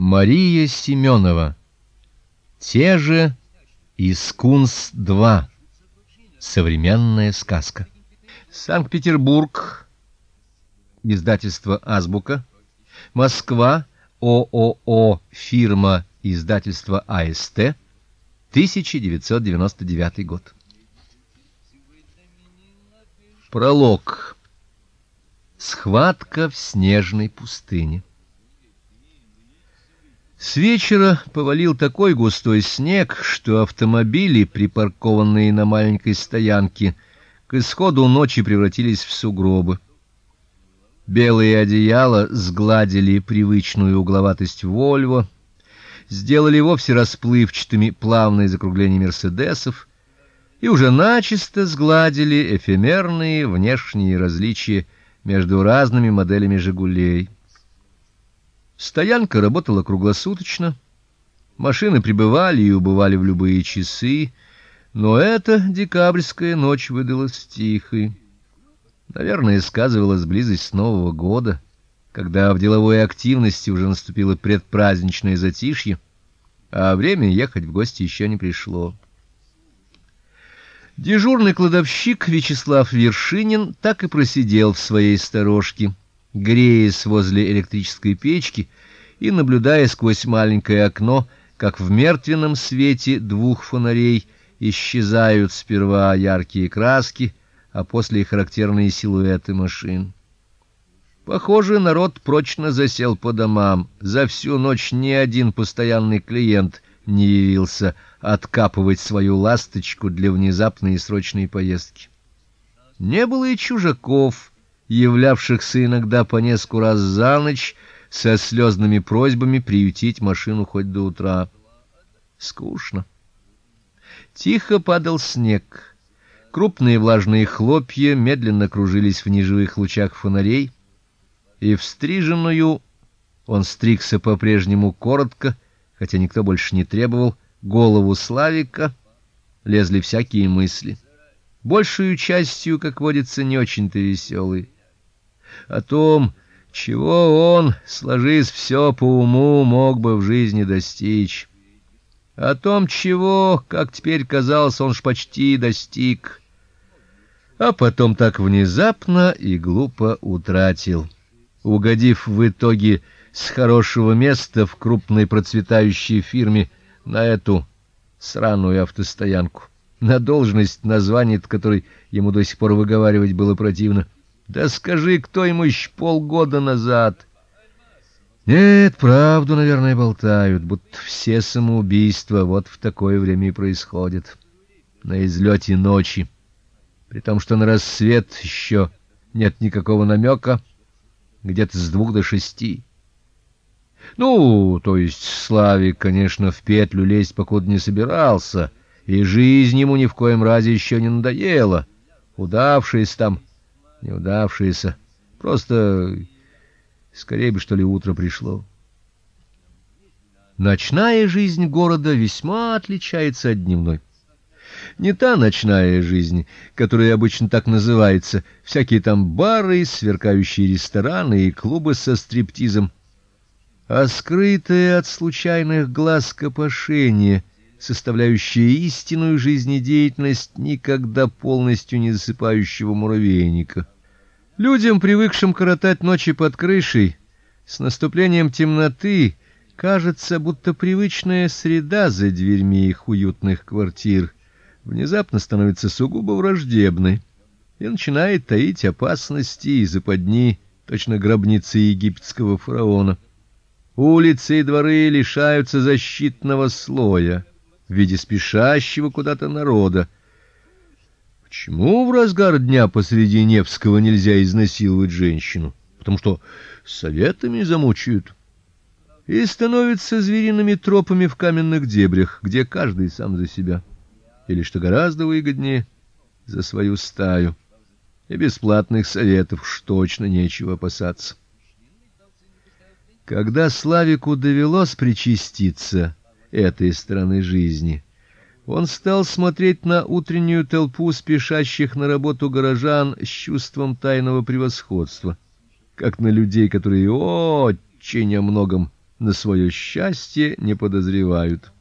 Мария Семенова. Те же Искунс 2. Современная сказка. Санкт-Петербург. Издательство Азбука. Москва. ООО фирма издательство АСТ. 1999 год. Пролог. Схватка в снежной пустыне. С вечера повалил такой густой снег, что автомобили, припаркованные на маленькой стоянке, к исходу ночи превратились в сугробы. Белые одеяла сгладили привычную угловатость Вольво, сделали вовсе расплывчатыми плавные закругления Мерседесов и уже начисто сгладили эфемерные внешние различия между разными моделями Жигулей. Стоянка работала круглосуточно. Машины прибывали и убывали в любые часы, но эта декабрьская ночь выдалась тихой. Наверное, сказывалась близость Нового года, когда в деловой активности уже наступило предпраздничное затишье, а время ехать в гости еще не пришло. Дежурный кладовщик Вячеслав Вершинин так и просидел в своей сторожке греясь возле электрической печки и наблюдая сквозь маленькое окно, как в мертвенном свете двух фонарей исчезают сперва яркие краски, а после и характерные силуэты машин. Похоже, народ прочно засел по домам. За всю ночь ни один постоянный клиент не явился откапывать свою ласточку для внезапной и срочной поездки. Не было и чужаков, являвшихся иногда по нескольку раз за ночь со слезными просьбами приютить машину хоть до утра. Скучно. Тихо падал снег. Крупные влажные хлопья медленно кружились в неживых лучах фонарей, и в стриженную он стригся по-прежнему коротко, хотя никто больше не требовал, голову Славика лезли всякие мысли. Большую частью, как водится, не очень-то веселые о том, чего он, сложив все по уму, мог бы в жизни достичь. О том, чего, как теперь казалось, он ж почти достиг, а потом так внезапно и глупо утратил, угодив в итоге с хорошего места в крупной процветающей фирме на эту сраную автостоянку, на должность, название которой ему до сих пор выговаривать было противно. Да скажи, кто ему еще полгода назад? Нет, правду, наверное, болтают, будто все самоубийства вот в такое время и происходят. На излете ночи. При том, что на рассвет еще нет никакого намека, где-то с двух до шести. Ну, то есть Славик, конечно, в петлю лезть покуда не собирался, и жизнь ему ни в коем разе еще не надоела. Удавшись там неудавшееся. Просто скорее бы что ли утро пришло. Ночная жизнь города весьма отличается от дневной. Не та ночная жизнь, которая обычно так называется, всякие там бары, сверкающие рестораны и клубы со стриптизом, а скрытая от случайных глаз копошение — составляющая истинную жизнедеятельность никогда полностью не засыпающего муравейника. Людям, привыкшим коротать ночи под крышей, с наступлением темноты кажется, будто привычная среда за дверьми их уютных квартир внезапно становится сугубо враждебной и начинает таить опасности и западни, точно гробницы египетского фараона. Улицы и дворы лишаются защитного слоя в виде спешащего куда-то народа. Почему в разгар дня посреди Невского нельзя изнасиловать женщину? Потому что советами замучают. И становятся звериными тропами в каменных дебрях, где каждый сам за себя. Или что гораздо выгоднее, за свою стаю. И бесплатных советов уж точно нечего опасаться. Когда Славику довелось причаститься этой стороны жизни. Он стал смотреть на утреннюю толпу спешащих на работу горожан с чувством тайного превосходства, как на людей, которые очень о многом на свое счастье не подозревают.